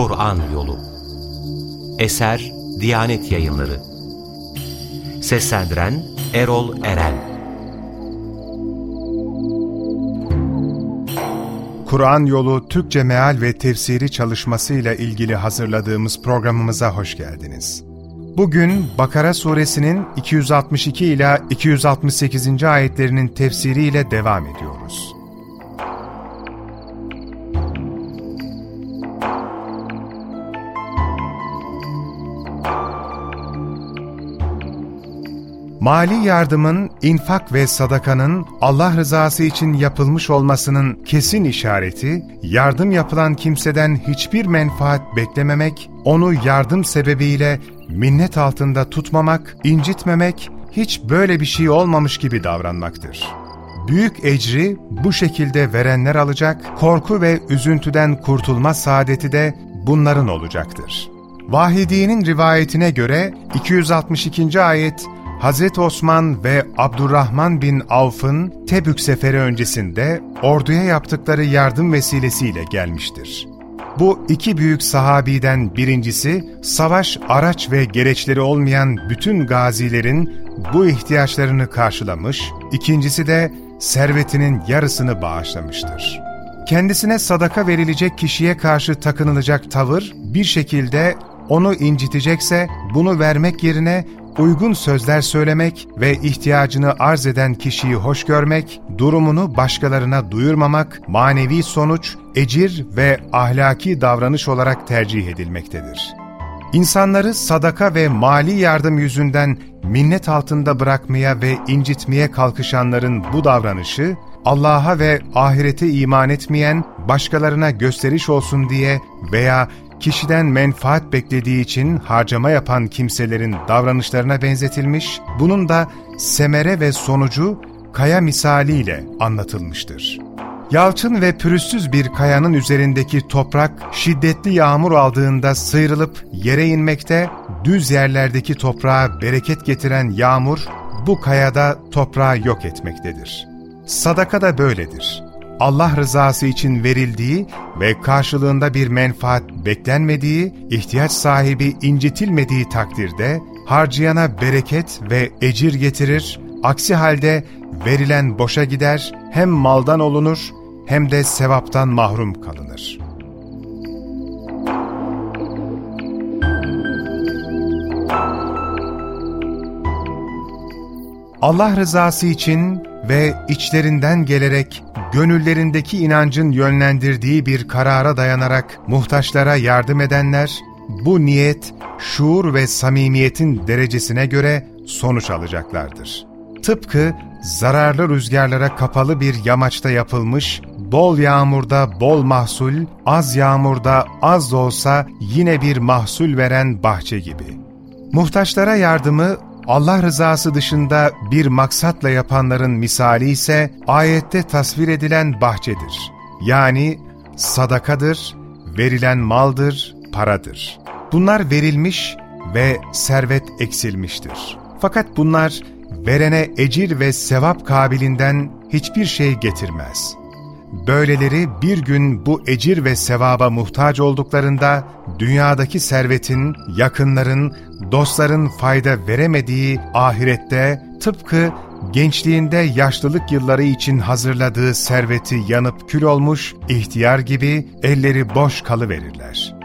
Kur'an Yolu Eser Diyanet Yayınları Seslendiren Erol Eren Kur'an Yolu Türkçe Meal ve Tefsiri çalışmasıyla ilgili hazırladığımız programımıza hoş geldiniz. Bugün Bakara suresinin 262 ila 268. ayetlerinin tefsiriyle devam ediyoruz. Mali yardımın, infak ve sadakanın Allah rızası için yapılmış olmasının kesin işareti, yardım yapılan kimseden hiçbir menfaat beklememek, onu yardım sebebiyle minnet altında tutmamak, incitmemek, hiç böyle bir şey olmamış gibi davranmaktır. Büyük ecri bu şekilde verenler alacak, korku ve üzüntüden kurtulma saadeti de bunların olacaktır. Vahidi'nin rivayetine göre 262. ayet, Hazreti Osman ve Abdurrahman bin Avf'ın Tebük seferi öncesinde orduya yaptıkları yardım vesilesiyle gelmiştir. Bu iki büyük sahabiden birincisi, savaş araç ve gereçleri olmayan bütün gazilerin bu ihtiyaçlarını karşılamış, ikincisi de servetinin yarısını bağışlamıştır. Kendisine sadaka verilecek kişiye karşı takınılacak tavır bir şekilde onu incitecekse bunu vermek yerine uygun sözler söylemek ve ihtiyacını arz eden kişiyi hoş görmek, durumunu başkalarına duyurmamak, manevi sonuç, ecir ve ahlaki davranış olarak tercih edilmektedir. İnsanları sadaka ve mali yardım yüzünden minnet altında bırakmaya ve incitmeye kalkışanların bu davranışı, Allah'a ve ahirete iman etmeyen, başkalarına gösteriş olsun diye veya kişiden menfaat beklediği için harcama yapan kimselerin davranışlarına benzetilmiş, bunun da semere ve sonucu kaya misaliyle anlatılmıştır. Yalçın ve pürüzsüz bir kayanın üzerindeki toprak şiddetli yağmur aldığında sıyrılıp yere inmekte, düz yerlerdeki toprağa bereket getiren yağmur bu kayada toprağı yok etmektedir. Sadaka da böyledir. Allah rızası için verildiği ve karşılığında bir menfaat beklenmediği, ihtiyaç sahibi incitilmediği takdirde harcayana bereket ve ecir getirir, aksi halde verilen boşa gider, hem maldan olunur hem de sevaptan mahrum kalınır. Allah rızası için ve içlerinden gelerek gönüllerindeki inancın yönlendirdiği bir karara dayanarak muhtaçlara yardım edenler, bu niyet, şuur ve samimiyetin derecesine göre sonuç alacaklardır. Tıpkı zararlı rüzgarlara kapalı bir yamaçta yapılmış, bol yağmurda bol mahsul, az yağmurda az da olsa yine bir mahsul veren bahçe gibi. Muhtaçlara yardımı Allah rızası dışında bir maksatla yapanların misali ise ayette tasvir edilen bahçedir. Yani sadakadır, verilen maldır, paradır. Bunlar verilmiş ve servet eksilmiştir. Fakat bunlar verene ecir ve sevap kabilinden hiçbir şey getirmez. Böyleleri bir gün bu ecir ve sevaba muhtaç olduklarında dünyadaki servetin, yakınların, dostların fayda veremediği ahirette tıpkı gençliğinde yaşlılık yılları için hazırladığı serveti yanıp kül olmuş ihtiyar gibi elleri boş kalıverirler.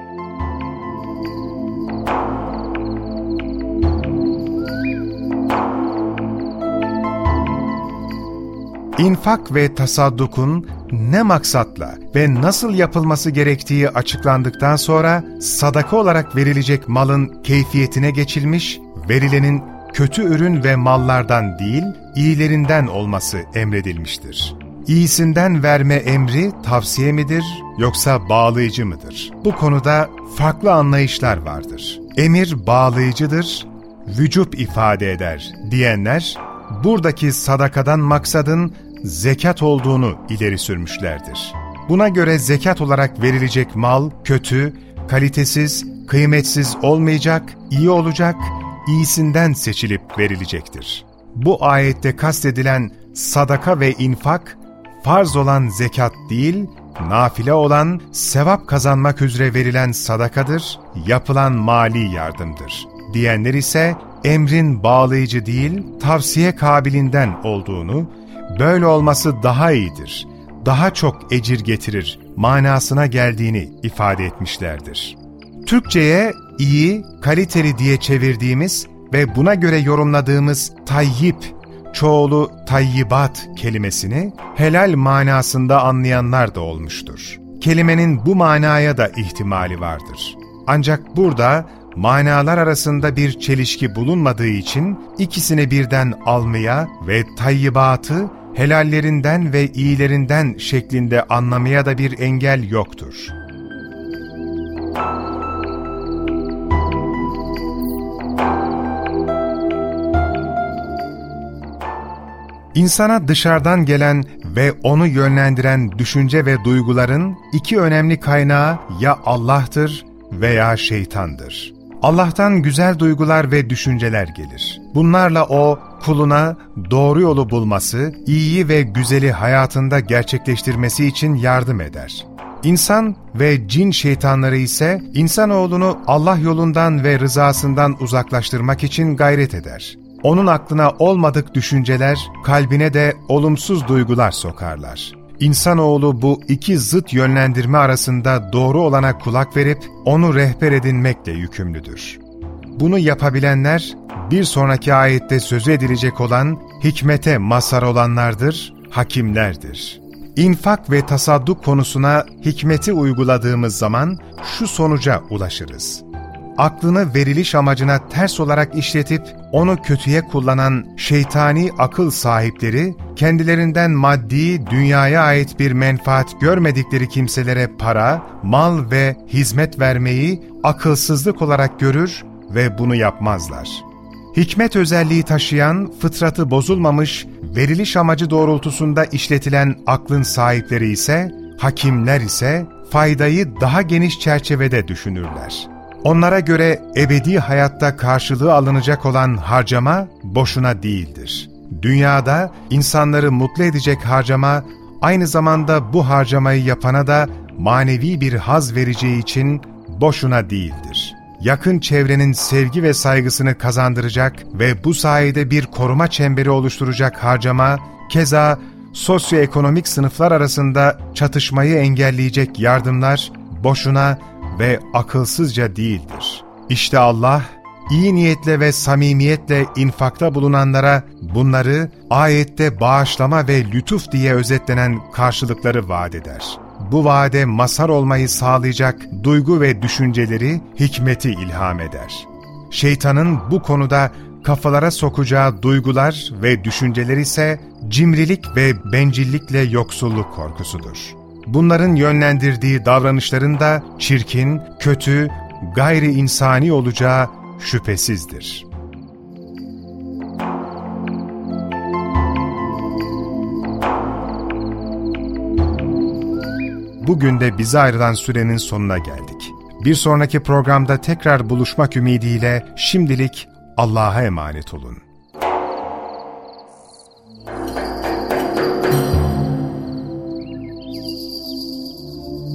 İnfak ve tasaddukun ne maksatla ve nasıl yapılması gerektiği açıklandıktan sonra sadaka olarak verilecek malın keyfiyetine geçilmiş, verilenin kötü ürün ve mallardan değil, iyilerinden olması emredilmiştir. İyisinden verme emri tavsiye midir yoksa bağlayıcı mıdır? Bu konuda farklı anlayışlar vardır. Emir bağlayıcıdır, vücub ifade eder diyenler, buradaki sadakadan maksadın zekat olduğunu ileri sürmüşlerdir. Buna göre zekat olarak verilecek mal kötü, kalitesiz, kıymetsiz olmayacak, iyi olacak, iyisinden seçilip verilecektir. Bu ayette kastedilen sadaka ve infak, farz olan zekat değil, nafile olan, sevap kazanmak üzere verilen sadakadır, yapılan mali yardımdır. Diyenler ise emrin bağlayıcı değil, tavsiye kabilinden olduğunu, böyle olması daha iyidir, daha çok ecir getirir manasına geldiğini ifade etmişlerdir. Türkçe'ye iyi, kaliteli diye çevirdiğimiz ve buna göre yorumladığımız tayyip, çoğulu tayyibat kelimesini helal manasında anlayanlar da olmuştur. Kelimenin bu manaya da ihtimali vardır. Ancak burada manalar arasında bir çelişki bulunmadığı için ikisini birden almaya ve tayyibatı helallerinden ve iyilerinden şeklinde anlamaya da bir engel yoktur. İnsana dışarıdan gelen ve onu yönlendiren düşünce ve duyguların iki önemli kaynağı ya Allah'tır veya şeytandır. Allah'tan güzel duygular ve düşünceler gelir. Bunlarla O, kuluna doğru yolu bulması, iyiyi ve güzeli hayatında gerçekleştirmesi için yardım eder. İnsan ve cin şeytanları ise insanoğlunu Allah yolundan ve rızasından uzaklaştırmak için gayret eder. Onun aklına olmadık düşünceler, kalbine de olumsuz duygular sokarlar. İnsanoğlu bu iki zıt yönlendirme arasında doğru olana kulak verip onu rehber edinmekle yükümlüdür. Bunu yapabilenler bir sonraki ayette sözü edilecek olan hikmete mazhar olanlardır, hakimlerdir. İnfak ve tasadduk konusuna hikmeti uyguladığımız zaman şu sonuca ulaşırız aklını veriliş amacına ters olarak işletip onu kötüye kullanan şeytani akıl sahipleri, kendilerinden maddi, dünyaya ait bir menfaat görmedikleri kimselere para, mal ve hizmet vermeyi akılsızlık olarak görür ve bunu yapmazlar. Hikmet özelliği taşıyan, fıtratı bozulmamış, veriliş amacı doğrultusunda işletilen aklın sahipleri ise, hakimler ise faydayı daha geniş çerçevede düşünürler. Onlara göre ebedi hayatta karşılığı alınacak olan harcama boşuna değildir. Dünyada insanları mutlu edecek harcama, aynı zamanda bu harcamayı yapana da manevi bir haz vereceği için boşuna değildir. Yakın çevrenin sevgi ve saygısını kazandıracak ve bu sayede bir koruma çemberi oluşturacak harcama, keza sosyoekonomik sınıflar arasında çatışmayı engelleyecek yardımlar boşuna ve akılsızca değildir. İşte Allah, iyi niyetle ve samimiyetle infakta bulunanlara bunları ayette bağışlama ve lütuf diye özetlenen karşılıkları vaat eder. Bu vaade masar olmayı sağlayacak duygu ve düşünceleri, hikmeti ilham eder. Şeytanın bu konuda kafalara sokacağı duygular ve düşünceler ise cimrilik ve bencillikle yoksulluk korkusudur bunların yönlendirdiği davranışların da çirkin, kötü, gayri insani olacağı şüphesizdir. Bugün de bize ayrılan sürenin sonuna geldik. Bir sonraki programda tekrar buluşmak ümidiyle şimdilik Allah'a emanet olun.